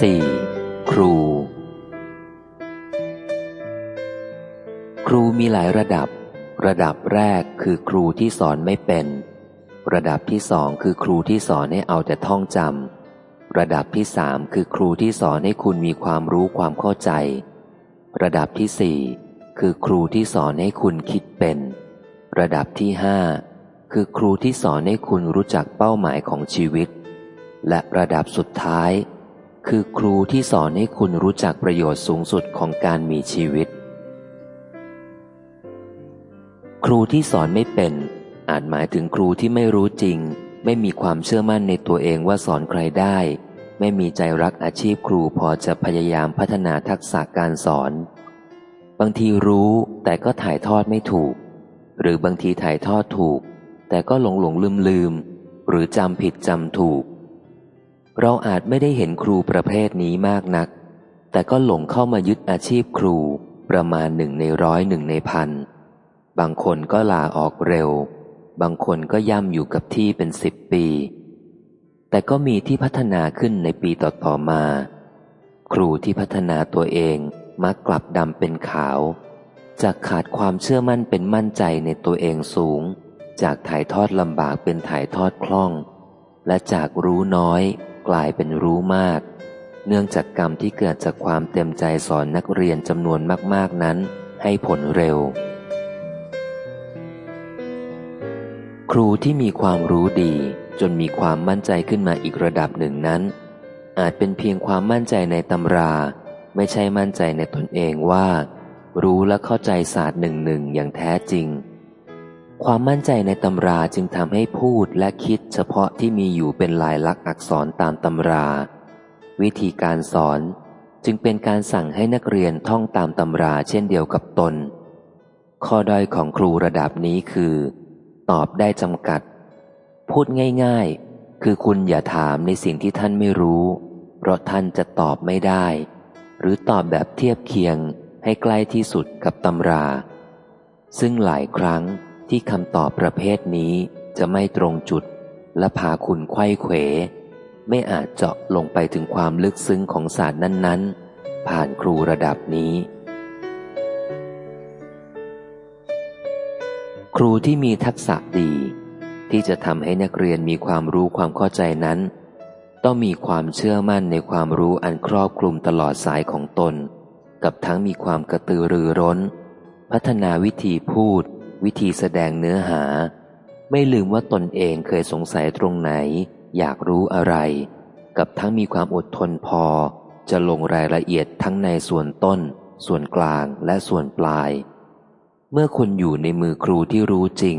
สี่ครู ครูมีหลายระดับ ระดับแรกคือครูที่สอนไม่เป็น ระดับที่สองคือครูที่สอนให้เอาแต่ท่องจำระดับที่สามคือครูที่สอนให้คุณมีความรู้ความเข้าใจ ระดับที่สี่คือครูที่สอนให้คุณคิดเป็น ระดับที่ห้าคือครูที่สอนให้คุณรู้จักเป้าหมายของชีวิต และระดับสุดท้าย คือครูที่สอนให้คุณรู้จักประโยชน์สูงสุดของการมีชีวิต ครูที่สอนไม่เป็น อาจหมายถึงครูที่ไม่รู้จริง ไม่มีความเชื่อมั่นในตัวเองว่าสอนใครได้ ไม่มีใจรักอาชีพครูพอจะพยายามพัฒนาทักษะการสอน บางทีรู้แต่ก็ถ่ายทอดไม่ถูก หรือบางทีถ่ายทอดถูก แต่ก็หลงหลงลืมลืมหรือจำผิดจำถูก เราอาจไม่ได้เห็นครูประเภทนี้มากนัก แต่ก็หลงเข้ามายึดอาชีพครูประมาณหนึ่งในร้อยหนึ่งในพัน บางคนก็ลาออกเร็ว บางคนก็ย่ำอยู่กับที่เป็นสิบปี แต่ก็มีที่พัฒนาขึ้นในปีต่อๆมา ครูที่พัฒนาตัวเองมักกลับดำเป็นขาว จากขาดความเชื่อมั่นเป็นมั่นใจในตัวเองสูง จากถ่ายทอดลำบากเป็นถ่ายทอดคล่อง และจากรู้น้อย กลายเป็นรู้มาก เนื่องจากกรรมที่เกิดจากความเต็มใจสอนนักเรียนจำนวนมาก ๆนั้น ให้ผลเร็ว ครูที่มีความรู้ดีจนมีความมั่นใจขึ้นมาอีกระดับหนึ่งนั้น อาจเป็นเพียงความมั่นใจในตำรา ไม่ใช่มั่นใจในตนเองว่า รู้และเข้าใจศาสตร์หนึ่งหนึ่งอย่างแท้จริง ความมั่นใจในตำราจึงทำให้พูดและคิดเฉพาะที่มีอยู่เป็นลายลักษณ์อักษรตามตำรา วิธีการสอนจึงเป็นการสั่งให้นักเรียนท่องตามตำราเช่นเดียวกับตน ข้อด้อยของครูระดับนี้คือ ตอบได้จำกัด พูดง่ายๆ คือคุณอย่าถามในสิ่งที่ท่านไม่รู้ เพราะท่านจะตอบไม่ได้ หรือตอบแบบเทียบเคียงให้ใกล้ที่สุดกับตำรา ซึ่งหลายครั้ง ที่คำตอบประเภทนี้จะไม่ตรงจุด และพาคุณไข้เขว ไม่อาจเจาะลงไปถึงความลึกซึ้งของศาสตร์นั้น ๆ ผ่านครูระดับนี้ ครูที่มีทักษะดี ที่จะทำให้นักเรียนมีความรู้ความเข้าใจนั้น ต้องมีความเชื่อมั่นในความรู้อันครอบคลุมตลอดสายของตน กับทั้งมีความกระตือรือร้น พัฒนาวิธีพูด วิธีแสดงเนื้อหา ไม่ลืมว่าตนเองเคยสงสัยตรงไหน อยากรู้อะไร กับทั้งมีความอดทนพอ จะลงรายละเอียดทั้งในส่วนต้น ส่วนกลางและส่วนปลาย เมื่อคุณอยู่ในมือครูที่รู้จริง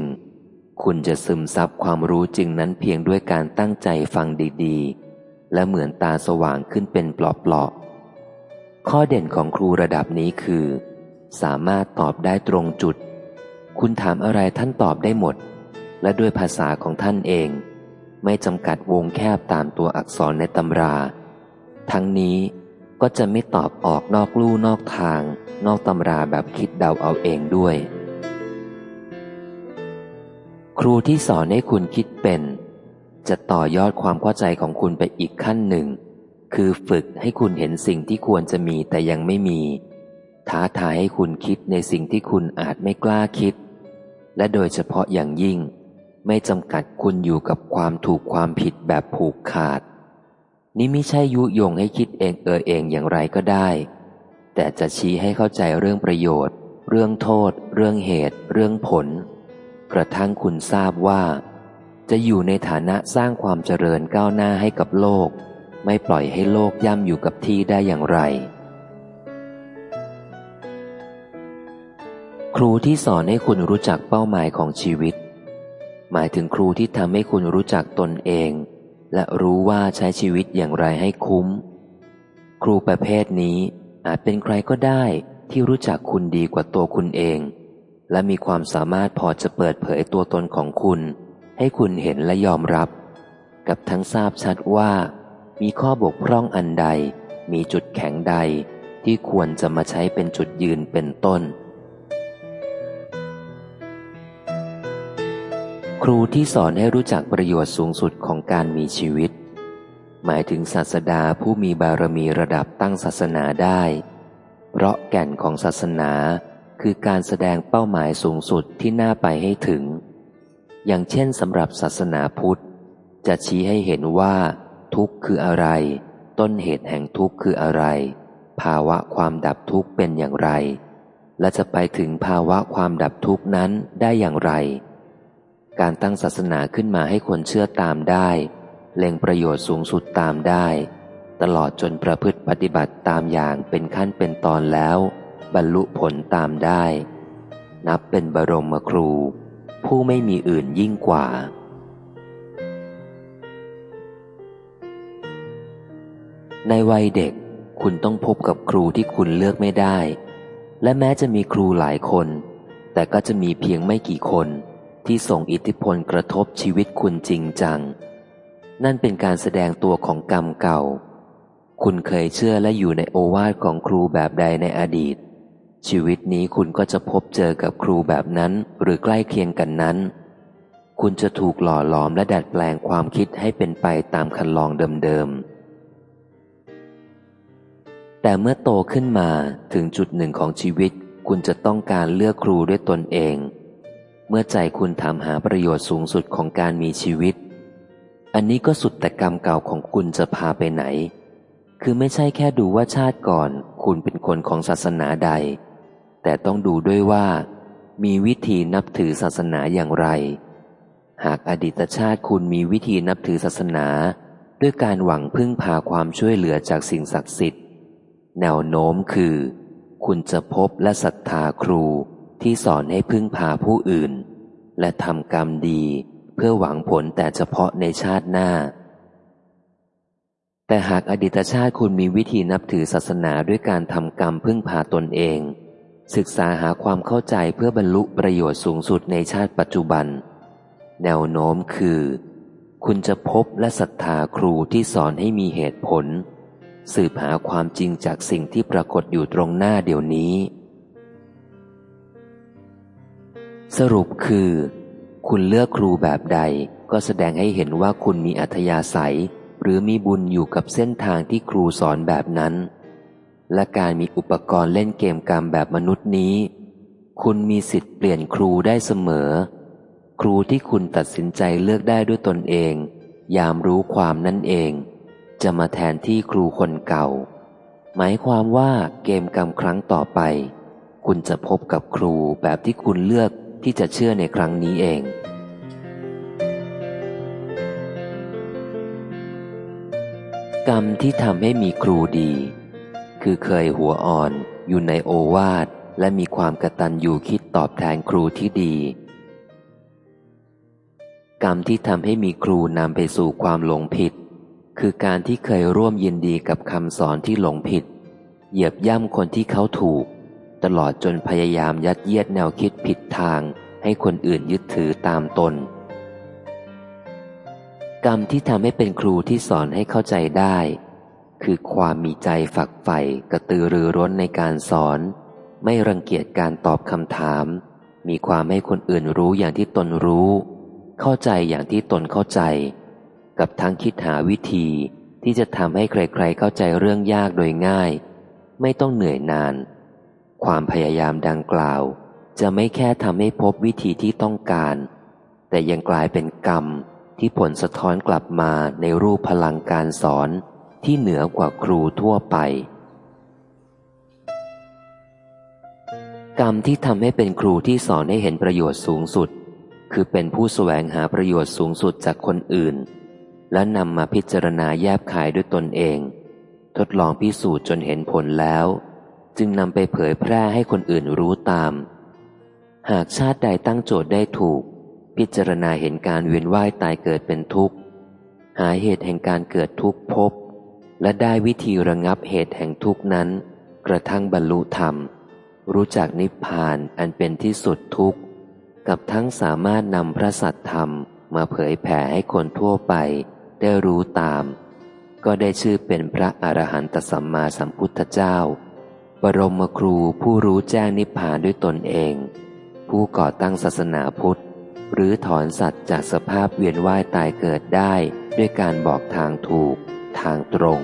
คุณจะซึมซับความรู้จริงนั้นเพียงด้วยการตั้งใจฟังดีๆ และเหมือนตาสว่างขึ้นเป็นปลอกๆข้อเด่นของครูระดับนี้คือ สามารถตอบได้ตรงจุด คุณถามอะไรท่านตอบได้หมด และด้วยภาษาของท่านเอง ไม่จำกัดวงแคบตามตัวอักษรในตำรา ทั้งนี้ก็จะไม่ตอบออกนอกลู่นอกทาง นอกตำราแบบคิดเดาเอาเองด้วย ครูที่สอนให้คุณคิดเป็น จะต่อยอดความเข้าใจของคุณไปอีกขั้นหนึ่ง คือฝึกให้คุณเห็นสิ่งที่ควรจะมีแต่ยังไม่มี ท้าทายให้คุณคิดในสิ่งที่คุณอาจไม่กล้าคิด และโดยเฉพาะอย่างยิ่ง ไม่จำกัดคุณอยู่กับความถูกความผิดแบบผูกขาด นี่ไม่ใช่ยุยงให้คิดเองเออเองอย่างไรก็ได้ แต่จะชี้ให้เข้าใจเรื่องประโยชน์ เรื่องโทษ เรื่องเหตุ เรื่องผล กระทั่งคุณทราบว่า จะอยู่ในฐานะสร้างความเจริญก้าวหน้าให้กับโลก ไม่ปล่อยให้โลกย่ำอยู่กับที่ได้อย่างไร ครูที่สอนให้คุณรู้จักเป้าหมายของชีวิต หมายถึงครูที่ทำให้คุณรู้จักตนเอง และรู้ว่าใช้ชีวิตอย่างไรให้คุ้ม ครูประเภทนี้อาจเป็นใครก็ได้ที่รู้จักคุณดีกว่าตัวคุณเอง และมีความสามารถพอจะเปิดเผยตัวตนของคุณ ให้คุณเห็นและยอมรับ กับทั้งทราบชัดว่า มีข้อบกพร่องอันใด มีจุดแข็งใดที่ควรจะมาใช้เป็นจุดยืนเป็นต้น ครูที่สอนให้รู้จักประโยชน์สูงสุดของการมีชีวิต หมายถึงศาสดาผู้มีบารมีระดับตั้งศาสนาได้ เพราะแก่นของศาสนาคือการแสดงเป้าหมายสูงสุดที่น่าไปให้ถึง อย่างเช่นสำหรับศาสนาพุทธ จะชี้ให้เห็นว่า ทุกข์คืออะไร ต้นเหตุแห่งทุกข์คืออะไร ภาวะความดับทุกข์เป็นอย่างไร และจะไปถึงภาวะความดับทุกข์นั้นได้อย่างไร การตั้งศาสนาขึ้นมาให้คนเชื่อตามได้ เล็งประโยชน์สูงสุดตามได้ ตลอดจนประพฤติปฏิบัติตามอย่างเป็นขั้นเป็นตอนแล้ว บรรลุผลตามได้ นับเป็นบรมครู ผู้ไม่มีอื่นยิ่งกว่า ในวัยเด็กคุณต้องพบกับครูที่คุณเลือกไม่ได้ และแม้จะมีครูหลายคน แต่ก็จะมีเพียงไม่กี่คน ที่ส่งอิทธิพลกระทบชีวิตคุณจริงจัง นั่นเป็นการแสดงตัวของกรรมเก่า คุณเคยเชื่อและอยู่ในโอวาทของครูแบบใดในอดีต ชีวิตนี้คุณก็จะพบเจอกับครูแบบนั้นหรือใกล้เคียงกันนั้น คุณจะถูกหล่อหลอมและดัดแปลงความคิดให้เป็นไปตามคันลองเดิมๆ แต่เมื่อโตขึ้นมาถึงจุดหนึ่งของชีวิต คุณจะต้องการเลือกครูด้วยตนเอง เมื่อใจคุณทำหาประโยชน์สูงสุดของการมีชีวิต อันนี้ก็สุดแต่กรรมเก่าของคุณจะพาไปไหน คือไม่ใช่แค่ดูว่าชาติก่อนคุณเป็นคนของศาสนาใด แต่ต้องดูด้วยว่า มีวิธีนับถือศาสนาอย่างไร หากอดีตชาติคุณมีวิธีนับถือศาสนา ด้วยการหวังพึ่งพาความช่วยเหลือจากสิ่งศักดิ์สิทธิ์ แนวโน้มคือ คุณจะพบและศรัทธาครู ที่สอนให้พึ่งพาผู้อื่น และทำกรรมดีเพื่อหวังผลแต่เฉพาะในชาติหน้า แต่หากอดีตชาติคุณมีวิธีนับถือศาสนาด้วยการทำกรรมพึ่งพาตนเอง ศึกษาหาความเข้าใจเพื่อบรรลุประโยชน์สูงสุดในชาติปัจจุบัน แนวโน้มคือ คุณจะพบและศรัทธาครูที่สอนให้มีเหตุผล สืบหาความจริงจากสิ่งที่ปรากฏอยู่ตรงหน้าเดี๋ยวนี้ สรุปคือ คุณเลือกครูแบบใดก็แสดงให้เห็นว่าคุณมีอัธยาศัย หรือมีบุญอยู่กับเส้นทางที่ครูสอนแบบนั้น และการมีอุปกรณ์เล่นเกมกรรมแบบมนุษย์นี้ คุณมีสิทธิ์เปลี่ยนครูได้เสมอ ครูที่คุณตัดสินใจเลือกได้ด้วยตนเอง ยามรู้ความนั่นเอง จะมาแทนที่ครูคนเก่า หมายความว่าเกมกรรมครั้งต่อไป คุณจะพบกับครูแบบที่คุณเลือก ที่จะเชื่อในครั้งนี้เอง กรรมที่ทำให้มีครูดี คือเคยหัวอ่อนอยู่ในโอวาทและมีความกระตันอยู่คิดตอบแทนครูที่ดี กรรมที่ทำให้มีครูนำไปสู่ความหลงผิด คือการที่เคยร่วมยินดีกับคำสอนที่หลงผิด เหยียบย่ำคนที่เขาถูก ตลอดจนพยายามยัดเยียดแนวคิดผิดทางให้คนอื่นยึดถือตามตน กรรมที่ทำให้เป็นครูที่สอนให้เข้าใจได้ คือความมีใจฝักใฝ่กระตือรือร้นในการสอน ไม่รังเกียจการตอบคำถาม มีความให้คนอื่นรู้อย่างที่ตนรู้ เข้าใจอย่างที่ตนเข้าใจ กับทั้งคิดหาวิธีที่จะทำให้ใครๆเข้าใจเรื่องยากโดยง่าย ไม่ต้องเหนื่อยนาน ความพยายามดังกล่าว จะไม่แค่ทำให้พบวิธีที่ต้องการ แต่ยังกลายเป็นกรรมที่ผลสะท้อนกลับมาในรูปพลังการสอนที่เหนือกว่าครูทั่วไป กรรมที่ทำให้เป็นครูที่สอนให้เห็นประโยชน์สูงสุด คือเป็นผู้แสวงหาประโยชน์สูงสุดจากคนอื่น และนำมาพิจารณาแยบขายด้วยตนเอง ทดลองพิสูจน์จนเห็นผลแล้ว จึงนำไปเผยแพร่ให้คนอื่นรู้ตาม หากชาติใดตั้งโจทย์ได้ถูก พิจารณาเห็นการเวียนว่ายตายเกิดเป็นทุกข์ หาเหตุแห่งการเกิดทุกข์พบ และได้วิธีระงับเหตุแห่งทุกข์นั้น กระทั่งบรรลุธรรม รู้จักนิพพานอันเป็นที่สุดทุกข์ กับทั้งสามารถนำพระสัตธรรมมาเผยแผ่ให้คนทั่วไปได้รู้ตาม ก็ได้ชื่อเป็นพระอรหันตสัมมาสัมพุทธเจ้า บรมครูผู้รู้แจ้งนิพพานด้วยตนเอง ผู้ก่อตั้งศาสนาพุทธ หรือถอนสัตว์จากสภาพเวียนว่ายตายเกิดได้ด้วยการบอกทางถูก ทางตรง